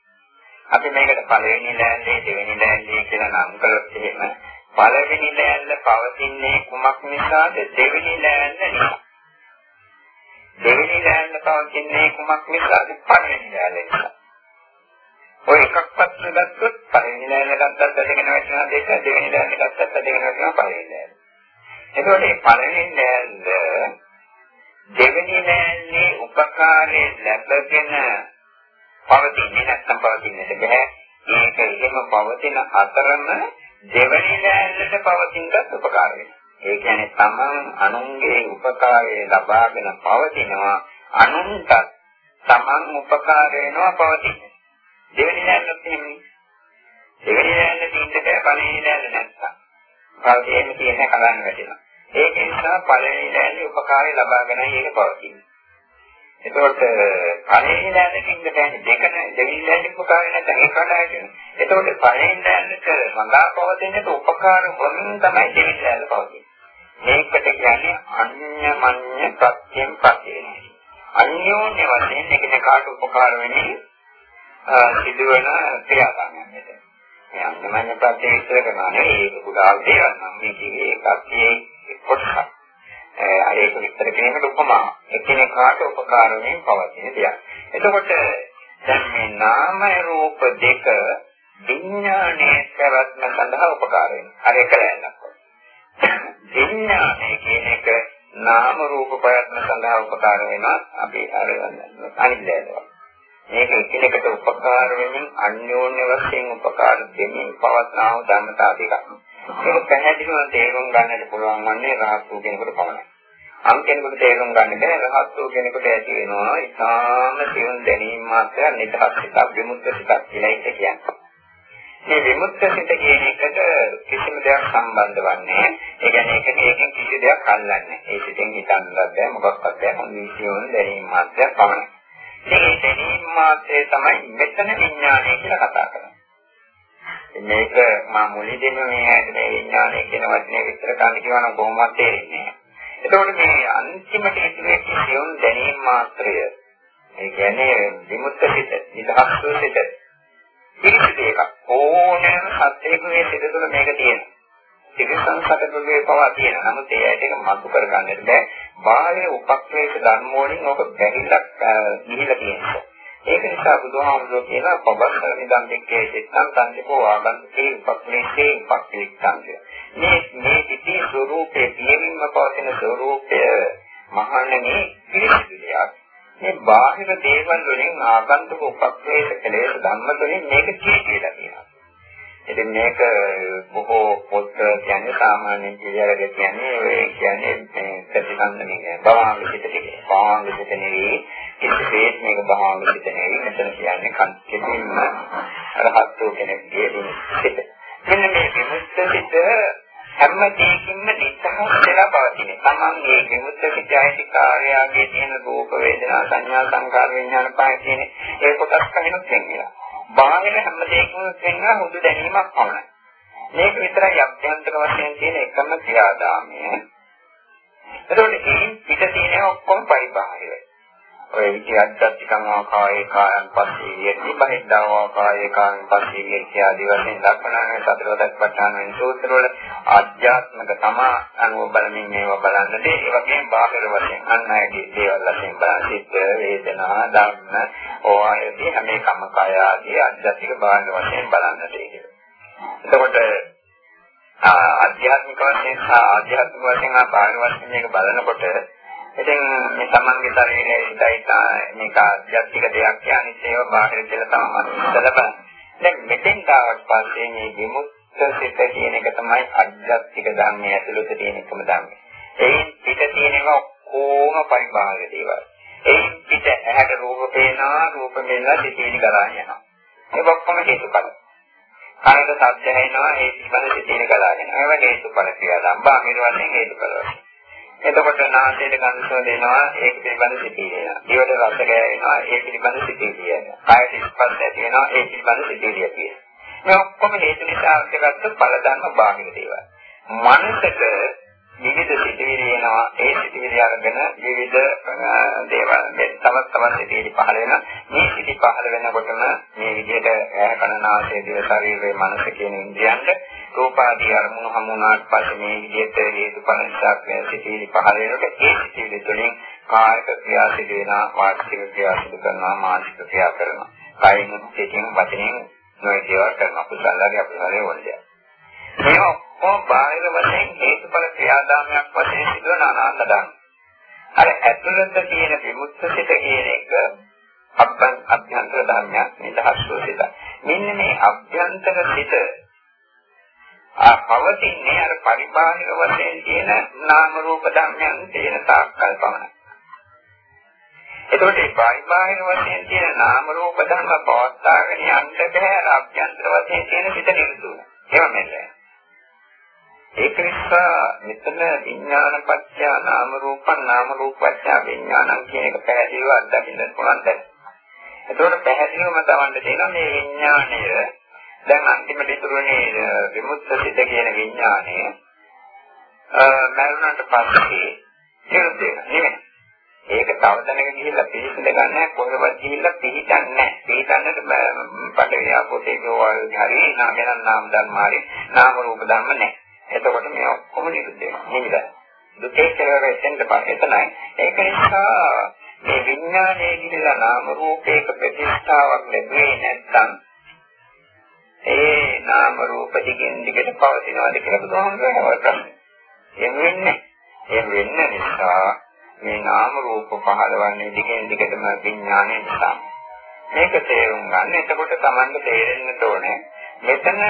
අපි මේකට පළවෙනි ලෑල්ලේ දෙවෙනි ලෑල්ලේ කියලා නම් කළොත් එහෙම පළවෙනි ලෑල්ල පවතින්නේ කුමක් නිසාද දෙවෙනි ලෑල්ල නිසා. දෙවෙනි ලෑල්ල පවතින්නේ කුමක් නිසාද? පළවෙනි ලෑල්ල නිසා. ඔය එකක්වත් ගත්තොත් පළවෙනි ලෑල්ල ගත්තත් දෙකෙන වැටෙනවා දෙක දෙවෙනි ලෑල්ල ගත්තත් දෙකෙන වැටෙනවා පළවෙනි ලෑල්ල. එතකොට මේ පළවෙනි ලෑල්ල දෙවෙනි ලෑල්ලේ උපකාරයේ ලැබගෙන පවතින්නේ නැත්නම් පවතින්නට බෑ. ඒක එහෙම පවතින අතරම දෙවෙනි ලෑල්ලට පවතිනත් උපකාර වෙනවා. ඒ කියන්නේ තමන් අනුන්ගේ උපකාරය ලබාගෙන පවතිනවා අනුන්ට තමන් උපකාර වෙනවා පවතින. දෙවෙනි දැනගත් එහෙමනේ. දෙවෙනි දැනගත් ඉන්නක පළවෙනි දැනග නැත්තම්. පළවෙනි කියන කලන්න වැටෙනවා. ඒක නිසා පළවෙනි දැනගේ උපකාරය ලබාගෙනයි ඒක පවතින්නේ. එතකොට පළවෙනි දැනගට ඉන්න බෑනේ දෙකන දෙවෙනි දැනගේ උපකාරය නැත්නම් ඒක කඩාගෙන. එතකොට පළවෙනි දැනගට මඟා පවතිනට උපකාර වලින් තමයි දෙවෙනි දැනග පවතින්නේ. මේකට කියන්නේ අන්‍යමඤ්ඤ ප්‍රත්‍යයෙන් පතේන. අන්‍යෝන්‍ය වශයෙන් එකිනෙකාට උපකාර වෙන්නේ සිදුවන ක්‍රියාකාරයන්ට. මේ අන්‍යමඤ්ඤ ප්‍රත්‍ය විස්තර කරනවා නෙවෙයි ඒක පුරාල් දේවල් නම් මේ කියේ එකක් කොටසක්. ඒක විස්තර කිරීමට උපමා එකිනෙකාට උපකාර වෙමින් පවතින දෙයක්. එතකොට දැන් මේ නාම රූප දෙක විඥානයේ පැවැත්ම සඳහා උපකාර වෙනවා. අර එක ලෑල්ලක්. විඥානය කියන එක නාම රූප ප්‍රයත්න සඳහා උපකාර වෙනවා. අපි අර අනිද්දේනවා මේක එකිනෙකට උපකාර වෙමින් අන්‍යෝන්‍ය වශයෙන් උපකාර දෙමින් පවත්නා වූ ධර්මතා දෙකක් මේක පැහැදිලිව තේරුම් ගන්නට පුළුවන් වන්නේ රහත් වූ කෙනෙකුට පමණයි. අන් කෙනෙකුට තේරුම් ගන්න බැහැ. රහත් වූ කෙනෙකුට ඇති වෙනවා. ඉතාම සියුම් දැනීම මාත්‍ර නිදහස් එකක් විමුක්ත එකක් කියලා කියන්නේ. මේ විමුක්ත සිත කියන එකට කිසිම දෙයක් සම්බන්ධ වන්නේ ඒ කියන්නේ ඒක ඒකෙන් කිසි දෙයක් අල්ලන්නේ ඒ සිතෙන් හිතන්නත් බෑ මොකක්වත් බෑ මොන විශ්යෝන දැනීම මාත්‍රයක් පමණයි. මේ දැනීම මාත්‍රය තමයි මෙතන විඥානය කියලා කතා කරන්නේ. මේක මා මුලින්ම මේ ඇයිද මේ විඥානය කියන වචනේ විස්තර කරන්න කියවනම් කොහොමද තේරෙන්නේ එතකොට මේ අන්තිමට ඉතුරු සියුම් දැනීම මාත්‍රය ඒ කියන්නේ විමුක්ත සිත නිදහස් සිත පිළිසිත එකක්. ඕනෑම සත්‍යයකගේ සිත තුළ මේක තියෙනවා. තිරසං සතකගේ පවා තියෙනවා. නමුත් ඒ ඇයිට ඒක මතු කරගන්නට බෑ. බාහිර උපක්‍රේෂ ධර්ම වලින් ඔක බැහැිලක් ගිහිලා තියෙනවා. ඒක නිසා බුදුහාමුදුරුවෝ කියනවා පබස්සර නිදන් දෙකේ සිතං සංකේපෝ ආගන්තුකේ උපක්‍රේෂේ උපක්‍රේෂාංශය. මේ මේ සිටි ස්වરૂපයේ පියවින්ම පවතින ස්වરૂපය මහන්නේ පිළිසිත දෙයක්. මේ බාහිර දේවල් වලින් ආගන්තුක උපක්‍රේෂ කෙලෙස් ධම්ම වලින් මේක කී කියලා කියනවා. ඉතින් මේක බොහෝ පොත් කියන්නේ කියන්නේ සාමාන්‍යයෙන් කියලා කියන්නේ ඔය කියන්නේ මේ ප්‍රතිසන්දනය කියන්නේ භවාංග සිත ටික. භවාංග සිත නෙවෙයි කිසිසේත් මේක භවාංග සිත නෙවෙයි. මෙතන කියන්නේ කන්තිකින්ම රහත් වූ කෙනෙක්ගේ සිත. මෙන්න මේ විමුක්ත සිත හැම දෙයකින්ම නිදහස් වෙලා පවතින. තමන් මේ විමුක්ත සිතයි කාර්යයගේ තියෙන රූප වේදනා සංඥා සංකාර විඥාන පහේ තියෙන ඒ කොටස් කහිනුත් වෙනවා. බාහිර හැම දෙයක්ම වෙනවා හුදු දැනීමක් පමණයි. මේක විතරයි අභ්‍යන්තර වශයෙන් තියෙන එකම ක්‍රියාදාමය. එතකොට මේ පිට තියෙන ඔක්කොම පරිබාහිරයි. ඔය විද්‍යාත්තිකං ආකායේ කායන් පස්සේ යෙදී බහිද්ධා ආකායේ කායන් පස්සේ යෙදී ආදී වශයෙන් දක්වනානේ සතරවදක් පටන් වෙන සූත්‍රවල ආධ්‍යාත්මික තමා අනුව බලමින් මේවා බලන්නද ඒ වගේම බාහිර වශයෙන් අන් අයගේ දේවල් වශයෙන් බලන සිත් වේදනා ධර්ම ඕවායේදී හැම එකම කය ආදී ආධ්‍යාත්මික බාහිර වශයෙන් බලන්නද කියලා. එතකොට ආධ්‍යාත්මික වශයෙන් සහ ආධ්‍යාත්මික වශයෙන් ආ බාහිර වශයෙන් මේක බලනකොට ඉතින් මේ තමන්ගේ ශරීරයේ ඉඳයි මේක ආධ්‍යාත්මික දෙයක් කියන්නේ ඒව බාහිර කියලා තමයි හිතලා දැන් මෙතෙන් තාවට පස්සේ මේ විමුක්ත සිත කියන එක තමයි ආධ්‍යාත්මික ධර්මයේ ඇතුළත තියෙන එකම ධර්මය. ඒ පිට තියෙනවා කොහොම පරිභාග දේවල්. ඒ පිට ඇහැට රූප පේනවා රූප මෙල්ල සිතිවිලි කරා යනවා. ඒක ඔක්කොම හේතුඵල. කායක සත්‍ය වෙනවා ඒ පිළිබඳ සිතින කලාගෙන. ඒව හේතුඵල කියලා. බාහිර වශයෙන් හේතුඵල. එතකොට නාසයට ගඳ සුවඳ එනවා ඒක පිළිබඳ සිතින එනවා. දිවට රස ගෑවෙනවා ඒ පිළිබඳ සිතින එනවා. කායට ස්පර්ශ ඇති වෙනවා ඒ පිළිබඳ සිතින එනවා. මේ ඔක්කොම හේතු නිසා අත්‍යගත ඵල ධර්ම බාහිර දේවල්. මනසට විවිධ සිතිවිලි එනවා ඒ සිතිවිලි අරගෙන විවිධ දේවල් තවත් තවත් සිතිවිලි පහළ වෙනවා මේ සිති පහළ වෙනකොටම මේ විදිහට ඇහැ කන නාසය දිව ශරීරයේ මනස කියන ඉන්ද්‍රියන්ට රූපාදී අරමුණු හමු වුණාට පස්සේ මේ විදිහට හේතුඵල නිසා වෙන සිතිවිලි පහළ වෙනකොට ඒ සිතිවිලි තුළින් කායික ක්‍රියා සිදු වෙනවා වාචික ක්‍රියා සිදු කරනවා මානසික ක්‍රියා කරනවා. කායික සිතින් වචනෙන් නොයේ දේවල් කරනවා. කුසලලාගේ අපසාරයේ වලදී මේ ඔක්කොම බාහිර වශයෙන් හේතුඵල ක්‍රියාදාමයක් වශයෙන් සිදුවන අනාත්ම ධර්ම. අර ඇතුළත තියෙන විමුක්තසිත කියන එක අබ්බන් අභ්‍යන්තර ධර්මයක් නිදහස් වූ මෙන්න මේ අභ්‍යන්තර සිත පවතින්නේ අර පරිබාහිර වශයෙන් තියෙන නාම රූප ධර්මයන් තියෙන තාක්කල් පමණයි. එතකොට මේ පරිබාහිර වශයෙන් තියෙන නාම රූප ධර්ම පවත්වාගෙන යන්න බැහැ අර අභ්‍යන්තර වශයෙන් තියෙන සිත නිරුදුන. ඒවා මෙන්න. ඒක නිසා මෙතන විඥාන පත්‍ය නාම රූපං නාම රූප පත්‍ය විඥානං කියන එක පැහැදිලිව අත්දකින්න පුළුවන් දැන්. එතකොට පැහැදිලිවම තවන්න තියෙනවා මේ විඥාණය දැන් අන්තිමට ඉතුරුනේ විමුක්ත සිත කියන විඥාණය මරණයට පස්සේ නිරුද්ධ වෙනවා. ඒක තව තැනක ගිහිල්ලා පිළිසිඳ ගන්න කොහෙවත් ගිහිල්ලා පිළිටන්නේ නැහැ. පිළිටන්නට පඩේ ආපෝතේ ගෝවල් හරි නාමයන් නාම ධර්ම හරි නාම රූප ධර්ම නැහැ. එතකොට මේ ඔක්කොම නිරුද්ධ වෙනවා. නේද? දුකේ කෙලවර එතෙන්ට එතනයි. ඒක නිසා මේ විඥානයේ ගිහිලා නාම රූපයක ප්‍රතිස්ථාවක් ලැබුවේ නැත්නම් ඒ නාම රූප දිගින් දිගට පවතිනවාද කියලා බුදුහාමුදුරුවෝ කරන්නේ. එහෙම වෙන්නේ. එහෙම වෙන්න නිසා මේ නාම රූප පහළවන්නේ දිගින් දිගටම විඥානය නිසා. මේක තේරුම් ගන්න. එතකොට Tamanne තේරෙන්න ඕනේ. මෙතන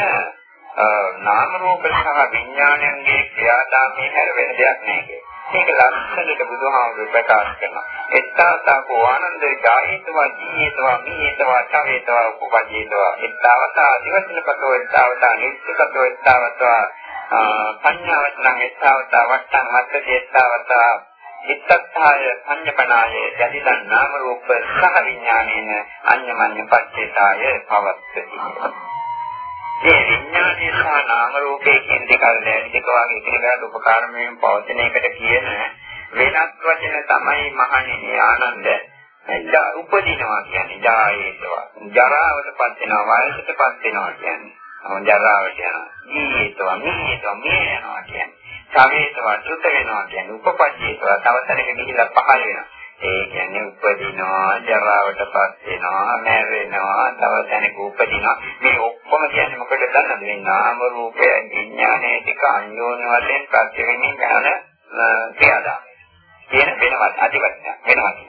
නාම රූප සහ විඥානයන්ගේ ක්‍රියාදාමයේ හැර වෙන දෙයක් නෑ මේක ලක්ෂණයට බුදුහාමුදුරු ප්‍රකාශ කරනවා. එත්තාසකෝ ආනන්ද ජායේතවා ජීයේතවා මීයේතවා චවේතවා උපපජේතවා එත්තාවතා දිවසිනපතෝ එත්තාවතා නිස්සකතෝ එත්තාවතා පඤ්ඤාවතං එත්තාවතා වට්ටං මත්තේ එත්තාවතා ඉත්තත්ථාය පඤ්ඤපනාය යදිදන් නාම රූප සහ විඥානේන අඤ්ඤමඤ්ඤ පච්චේතාය පවත්තති. මේ විඥානය සහ නාම රූපයේ කියන දෙක දෙක වගේ ඉතිරිගාට උපකාරමයෙන් පවතින එකට කියන වෙනත් වචන තමයි මහණෙනි ආනන්ද. එදා උපදිනවා කියන්නේ ජායේතවා. ජරාවටපත් වෙනවා වයසටපත් වෙනවා කියන්නේ. මොන් ජරාවට යනවා. ජීවිතවා මිහිතවා මිය යනවා කියන්නේ. සමේතවා චුත වෙනවා කියන්නේ උපපජ්ජේතවා තව තැනක ගිහිල්ලා පහළ වෙනවා. ඒ කියන්නේ උපදිනවා, ජරාවටපත් වෙනවා, මැරෙනවා, තව තැනක උපදිනවා. මේ ඔක්කොම කියන්නේ මොකද දන්නද? මේ නාම රූපය විඥානයේ ටික අන්‍යෝන්‍ය වශයෙන් ප්‍රත්‍යවෙමින් ගන්න ක්‍රියාදාම. කියන වෙනවත් අධිවචන වෙනවත්.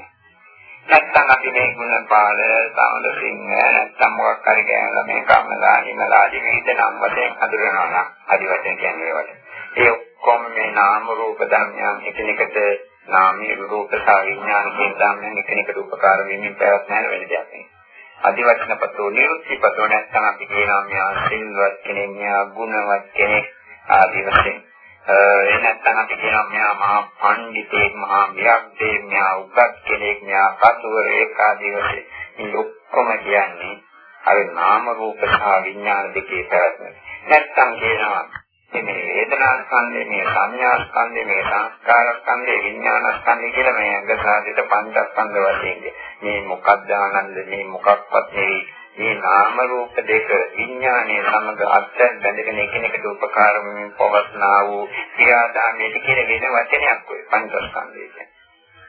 නැත්තම් අපි මේ ගුණ පාල සාමද සිංහ නැත්තම් මොකක් හරි කියනවා මේ කම්මලා හිමලාදී විවිධ නම් වශයෙන් හඳුනනවා නම් අධිවචන කියන්නේ ඒවට. ඒ ඔක්කොම මේ නාම රූප ධර්මයන් එකිනෙකට නාමයේ රූප සහ විඥාන කියන ධර්මයන් එකිනෙකට උපකාර වෙමින් පැවැත් නැන වෙන දෙයක් නෙවෙයි. අදිවචනපතෝ නිරුක්තිපතෝ නැත්නම් අපි කියනවා මෙයා සිල්වත් කෙනෙක්, මෙයා ගුණවත් කෙනෙක් ආදී වශයෙන්. ඒ නැත්නම් අපි කියනවා මෙයා මහා පඬිතෙක්, මහා විද්‍යාවේ මෙයා උගත් කෙනෙක්, මෙයා කතුවරයෙක් ආදී වශයෙන්. මේ ඔක්කොම කියන්නේ අර නාම රූප සහ විඥාන දෙකේ පැවැත්ම. නැත්නම් කියනවා මේ වේදනා ස්කන්ධය, මේ සංඥා ස්කන්ධය, මේ සංස්කාර ස්කන්ධය, විඥාන ස්කන්ධය කියලා මේ අංග සාධිත පංචස්කන්ධ වශයෙන්. මේ මොකක්ද ආනන්ද මේ මොකක්වත් නෙවෙයි. මේ නාම රූප දෙක විඥානයේ සමග අත්යෙන් බැඳගෙන එකිනෙකට උපකාර වෙමින් පවස්නා වූ ක්‍රියාදාමයේ කියන වෙන වචනයක් ඔය පංචස්කන්ධය කියන්නේ.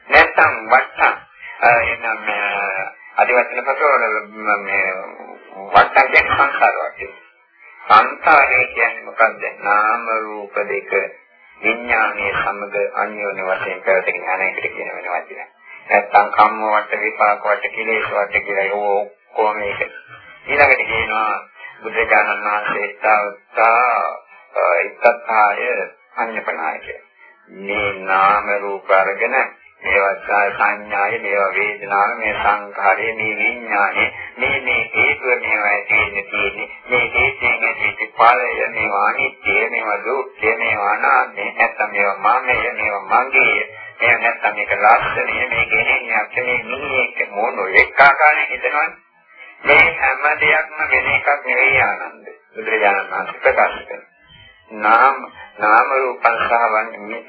නැත්නම් වට්ටම් එනම් අදිවචන පසවල මේ වට්ටම් කියන සංස්කාර වශයෙන්. සංස්කාරය කියන්නේ මොකද්ද? නාම රූප දෙක විඥානයේ සමග අන්‍යෝන්‍ය වශයෙන් පැවතගෙන යන එකට කියන වෙන වචනයක්. නැත්නම් කම්ම වට විපාක වට කිලේශ වට කියලා ඒකෝ ඔක්කොම මේක. ඊළඟට කියනවා බුදුරජාණන් වහන්සේ ස්ථාවතා ඉත්තත්හාය අඤ්ඤපනාය මේ නාම රූප අරගෙන මේවා සංඥාය මේවා වේදනාව මේ සංඛාරය මේ විඥානය මේ මේ හේතුව මේවා ඇතිවෙන්නේ තියෙන්නේ. මේ හේතුයෙන් ඇතිවෙච්ච ඵලය මේවා අනිත්‍ය මේවා දුක්ඛ මේවා අනාත්මය නැත්නම් මේවා මමය මේවා මගේ මේ නැත්නම් මේක ලක්ෂණය මේ ගෙනෙන්නේ මේ නිහිත මොන එක් ආකාරයෙන් හිතනවනේ? මේ හැම දෙයක්ම වෙන එකක් නෙවෙයි ආනන්ද. බුදුරජාණන් වහන්සේ ප්‍රකාශ කරනවා. නාම නාම රූපං සහ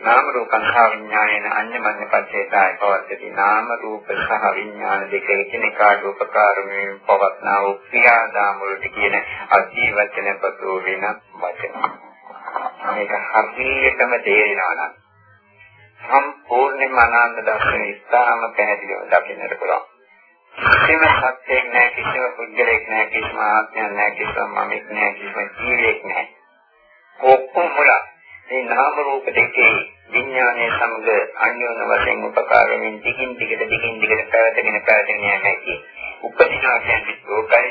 නාම රූපං සහ විඥානේන අඤ්ඤමඤ්ඤ පච්චේතාය පවත්තති. නාම රූප සහ විඥාන දෙක එකිනෙකාට උපකාරමේ පවත්නා වූ ක්‍රියාදාම වලට කියන අධිවචන පතෝ වෙන වචන. මේක හරියටම තේරෙනවා නම් සම්පූර්ණයෙන්ම අනන්ත දර්ශන ඉස්තාම පැහැදිලිව දකින්නට පුළුවන්. කිසිම සත්‍යයක් නැහැ කිසිම පුද්ගලයෙක් නැහැ කිසිම ආත්මයක් නැහැ කිසිම මමෙක් නැහැ කිසිම ජීවියෙක් නැහැ. ඔක්කොම මුල මේ නාම රූප දෙකේ විඥානයේ සමග අන්‍යෝන්‍ය වශයෙන් උපකාර වෙමින් දිගින් දිගට දිගින් දිගට පැවතගෙන පැවතගෙන යන්නේ කි. උපදිනවා කියන්නේ ලෝකයි,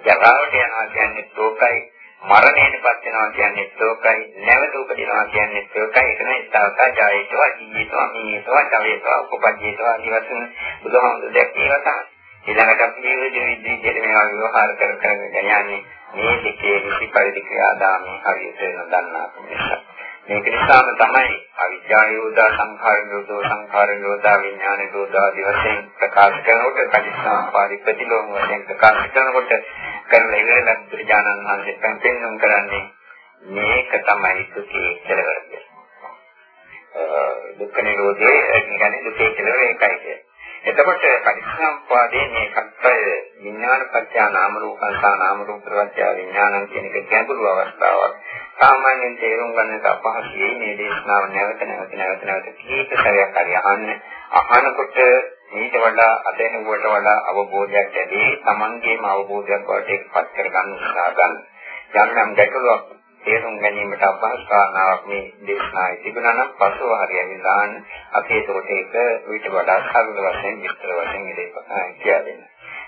ජරාවට යනවා කියන්නේ ලෝකයි, මරණයටපත් වෙනවා කියන්නේ ලෝකයි, නැවත උපදිනවා කියන්නේ ලෝකයි. ඒක නේ ස්ථාවතා ජායේතවා, ජීවිතවා, මීයතවා, ජවේතවා, උපපජ්ජේතවා ආදී වශයෙන් බුදුහාමුදුරුවෝ දැක්කේවා තමයි. ඊළඟට අපි මේ විදිහට මේවා විවහාර කර කරගෙන යන්නේ මේ දෙකේ නිසි පරිදි ක්‍රියාදාමයේ හරියට නොදන්නා නිසා. මේක නිසාම තමයි අවිද්‍යාව යෝදා සංඛාර යෝදා සංඛාර යෝදා විඥාන යෝදා ආදී වශයෙන් ප්‍රකාශ කරනකොට පටිච්චසමුප්පාද ප්‍රතිලෝම වශයෙන් ප්‍රකාශ කරනකොට කරන ඉවරල බුදුජානන් වහන්සේ පෙන්වන්න කරන්නේ මේක තමයි දුකේ කෙලවර දුක්ඛ නිරෝධයේ කියන්නේ දුකේ කෙලවර ඒකයි කියන්නේ. එතකොට පරිසම්පාදයේ මේ කප්පය විඥාන පත්‍ය නාම රූපං සා නාම රූප පත්‍ය විඥානං කියන එක ගැඹුරු අවස්ථාවක්. සාමාන්‍යයෙන් තේරුම් ගන්නට අපහසුයි මේ දේශනාව නැවත නැවත නැවත නැවත කීප සැරයක් හරි අහන්න. අහනකොට ඊට වඩා අදෙනුවට වඩා අවබෝධයක් ලැබේ. Tamangeම අවබෝධයක් වට ඒකපත් කරගන්න උත්සාහ ගන්න. යම් යම් ගැටලුවක් තේරුම් ගැනීමට අපහසු කාරණාවක් මේ දේශනාවේ තිබුණා නම් පසුව හරියට දාන්න අපි ඒකට ඒක ඊට වඩා සරල වශයෙන් විස්තර වශයෙන් ඉලක්ක කියලා දෙන්න.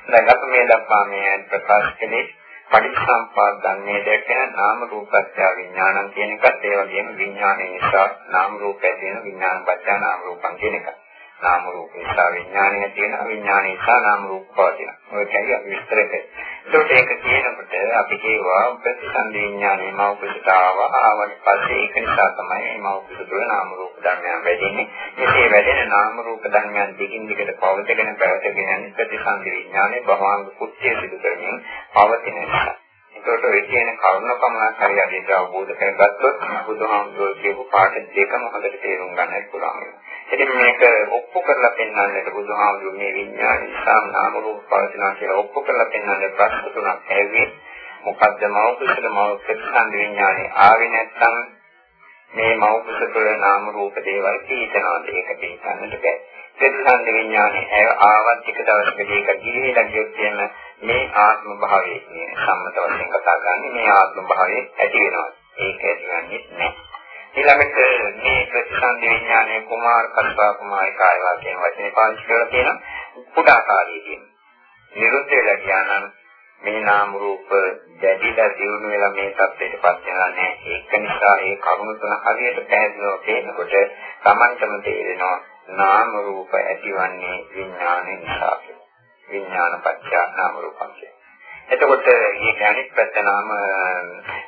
දැන් අපි මේ දක්වා මේ ප්‍රකාශ කළේ පටිච්චසම්පාද ධර්මයේ දැක්කන නාම රූපත්‍ය විඥානං කියන එකත් ඒ වගේම විඥානයේ නිසා නාම රූපය තියෙන විඥාන පත්‍ය නාම රූපං කියන එකත්. නාම රූප නිසා විඥානය තියෙනවා විඥානය නිසා නාම රූප පවතිනවා. ඔය කියයි අපි විස්තර කරේ. ඒකට ඒක කියනකොට අපි කියවා ප්‍රතිසන්දි විඥානයේ මෞපිතාව ආවන් පස්සේ ඒක නිසා තමයි මෞපිත තුළ නාම රූප ධර්මයන් වැඩෙන්නේ. මේ වැඩෙන නාම රූප ධර්මයන් දෙකින් දෙකට පවතගෙන පැවතගෙන යන ප්‍රතිසන්දි විඥානයේ බහාංග කුච්චය සිදු කරමින් පවතින නිසා. ඒකට ඔය කියන කරුණ පමණක් හරියට අවබෝධ කරගත්තොත් බුදුහාමුදුරුවෝ කියපු පාඩ දෙකම හොඳට තේරුම් ගන්නත් පුළුවන්. ඉතින් මේක ඔප්පු කරලා පෙන්වන්නට බුදුහාමුදුරුවෝ මේ විඥාන නිසා නාම රූප පවතිනවා කියලා ඔප්පු කරලා පෙන්වන්න ප්‍රශ්න තුනක් ඇවිත් මොකද්ද මෞඛිකද මෞඛික විඥානේ ආවේ නැත්නම් මේ මෞඛික තුළ නාම රූප දේවල් කීතනවාද ඒක තේරුම්ගන්නට බෑ. ප්‍රතිසන්ද විඥානේ ආවත් එක දවසකදී ඒක ගිලිහිලා ගියොත් කියන මේ ආත්ම භාවයේ කියන සම්මත වශයෙන් කතා කරන්නේ මේ ආත්ම භාවයේ ඇති වෙනවා. ඒක ඇතිවන්නේ නැහැ. ඊළඟට මේ ප්‍රතිසන්දි විඥානයේ කුමාර කල්පා කුමාරිකාය වගේ වචනේ පාවිච්චි කරලා තියෙනවා කුඩා කාලයේදී. නිරුද්ධ වෙලා ගියානම් මේ නාම රූප දැඩිලා දියුණු වෙලා මේ තත්ත්වයටපත් වෙනවා නෑ. ඒක නිසා ඒ කරුණු තුන හරියට පැහැදිලිව තේනකොට Tamanටම තේරෙනවා නාම රූප ඇතිවන්නේ විඥානය නිසා. විඥාන පත්‍ය නාම රූපං එතකොට මේ අනිත් පැත්ත නාම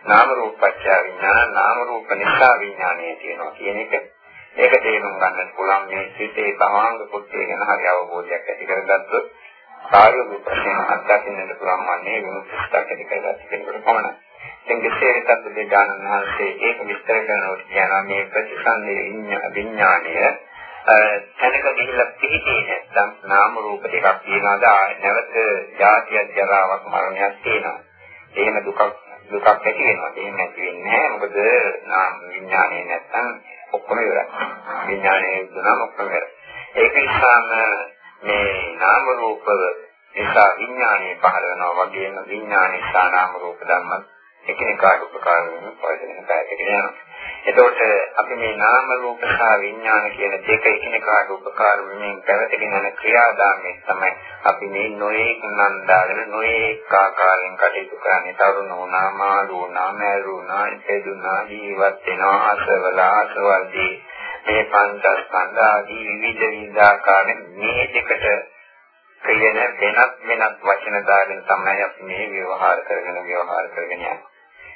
නාම රූප පත්‍ය විඥාන නාම රූප නිසා විඥානය තියෙනවා කියන එක. ඒක තේරුම් ගන්නත් පුළුවන් මේ සිතේ භවංග කුත්තේ ගැන හරි අවබෝධයක් ඇති කරගත්තොත් කාර්යෝග ප්‍රශ්න අත්දකින්නට පුළුවන් වන්නේ විමුක්තියක් ඇති කරගන්න කෙනෙකුට පමණයි. ඉතින් කෙසේ වෙතත් බුදුදානන් වහන්සේ ඒක විස්තර කරනකොට කියනවා මේ ප්‍රතිසන්දේ විඥාණය තැනක ගිහිල්ලා පිහිටේ නැත්නම් නාම රූප දෙකක් තියනවාද නැවත ජාතිය ජරාවක් මරණයක් තියෙනවා. එහෙම දුකක් දුකක් ඇති වෙනවා. එහෙම නැති වෙන්නේ නැහැ. මොකද නාම විඥාණය නැත්නම් ඔක්කොම ඉවරයි. විඥාණය දුනම ඔක්කොම ඉවරයි. ඒක නිසාම මේ නාම රූප නිසා විඥානය පහළ වෙනවා වගේම විඥානය නිසා නාම රූප ධර්ම එකිනෙකාට උපකාර වෙන පරිදෙන පැයකට යනවා. එතකොට අපි මේ නාම රූප සහ විඥාන කියන දෙක එකිනෙකාට උපකාර වෙමින් පැවතගෙන යන ක්‍රියාදාමයේ තමයි අපි මේ නොයේක් නන්දාගෙන නොයේක් ආකාරයෙන් කටයුතු කරන්නේ තරුණ වුණා මාළු වුණා මෑරු වුණා ඉපදුණා ජීවත් වෙනවා අසවල අසවල්දී මේ පංචස්කන්ධ ආදී විවිධ විවිධ ආකාරයෙන් මේ දෙකට කියන වෙනත් වෙනත් වචන දාගෙන තමයි අපි මේ ව්‍යවහාර කරගෙන ව්‍යවහාර කරගෙන යන්නේ.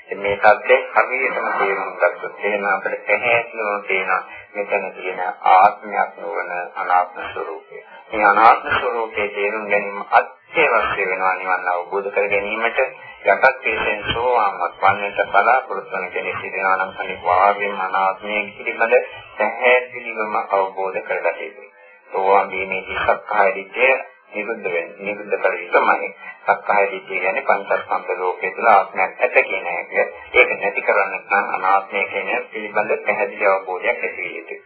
මේ සත්‍යෙ හරියටම තේරුම් ගත්තොත් එහෙනම් අපිට පැහැදිලිවම තේනවා මෙතන තියෙන ආත්මයක් නොවන අනාත්ම ස්වરૂපය. මේ අනාත්ම ස්වરૂපයේ තේරුම් ගැනීම අත්‍යවශ්‍ය වෙනවා නිවන් අවබෝධ කර ගැනීමට යටත් පිළිසෙන් සෝවාන්වත් වන්නට බලාපොරොත්තු වන කෙනෙක් සිටිනවා නම් අනිවාර්යයෙන්ම අනාත්මයේ පිළිබඳ පැහැදිලිවම අවබෝධ කරගත යුතුයි. සෝවාන් වීමේදී සක්කාය දිට්ඨිය නිරුද්ධ වෙන්නේ නිරුද්ධ කර යුතුමයි. සක්කාය දිට්ඨිය කියන්නේ පංචස්කන්ධ ලෝකයේ තුල ආත්මයක් ඇත කියන එක. ඒක නැති කරන්න නම් අනාත්මය කියන පිළිබඳ පැහැදිලි අවබෝධයක් ඇති වෙ යුතුයි.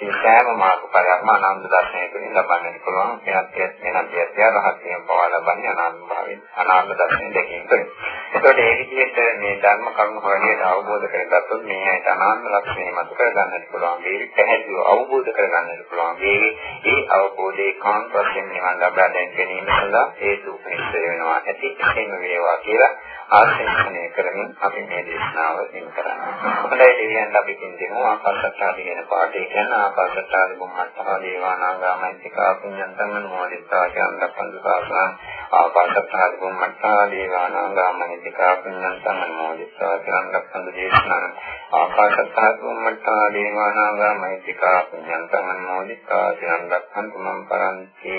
මේ සෑම මාර්ගඵලයක්ම අනන්ත දර්ශනය තුළින් ලබන්නට පුළුවන්. එනත් එනත් යත්‍ය රහත්යෙන් පවා ලබන්නේ අනන්ත භාවයෙන් අනන්ත දර්ශනය දෙකෙන් තුළින්. ඒකට ඒ විදිහට මේ ධර්ම කරුණු හරියට අවබෝධ කරගත්තොත් මේ ඇයිට අනන්ත ලක්ෂණය මත කරගන්නට පුළුවන්. මේ පැහැදිලිව අවබෝධ කරගන්නට පුළුවන්. මේ ඒ අවබෝධයේ කාන්ත වශයෙන් නිවන් ලබා ගැනීම සඳහා හේතු උපනිෂ්ඨ වෙනවා. ඇති එහෙම වේවා කියලා ආශිර්වාදනය කරමින් අපි මේ දේශනාව දින කරන්නේ. හොඳයි දෙවියන් අපි දෙමු ආකාශත්තාදී කියන පාඩේ කියන ආකාශත්තාදී බුම්මත්තා දේවානාගාමයිතිකා පුඤ්ඤන්තං අනුමෝදිතා චන්දපන්දු සාසන ආකාශත්තාදී බුම්මත්තා දේවානාගාමයිතිකා පුඤ්ඤන්තං අනුමෝදිතා චන්දපන්දු දේශනා ආකාශත්තාදී බුම්මත්තා දේවානාගාමයිතිකා පුඤ්ඤන්තං අනුමෝදිතා චන්දපන්දු මම් පරන්ති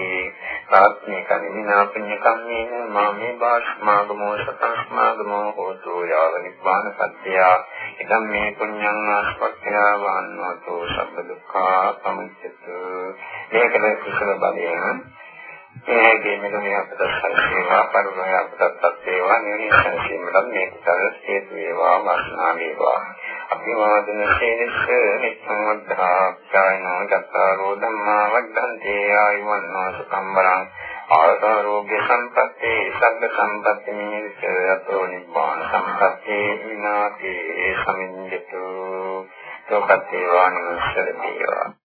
ප්‍රාත්මික නිනා පුඤ්ඤ කම්මේන මාමේ බාස්මාගමෝ සතස්ම සමාගමෝ හෝතු යාව නිබ්බාන සත්‍යය ඉදම් මේ පුඤ්ඤං ආස්පක්ඛයා වන්නෝතු සබ්බ දුක්ඛා සමුච්චතු මේකද කුසල බලයෙන් ඒකේ මෙතන අපට සල්සේවා පරිණෝය අපටත් වේවා නිවන සංසීමකට මේ කුසල හේතු වේවා වාසනා වේවා. අභිවාදන සේනස නිස්සංවද්ධා ඡායනෝ චත්තාරෝ ධම්මා වද්ධන්තේ ආයුවන්නෝ සුඛම්බරං ආරෝග්‍ය සම්පatti සබ්බ සම්පatti මිනිස් අතෝ නිබ්බාන සම්පatti විනාති සමින්දතු. සෝපත්තේ වානිස්සර දේවා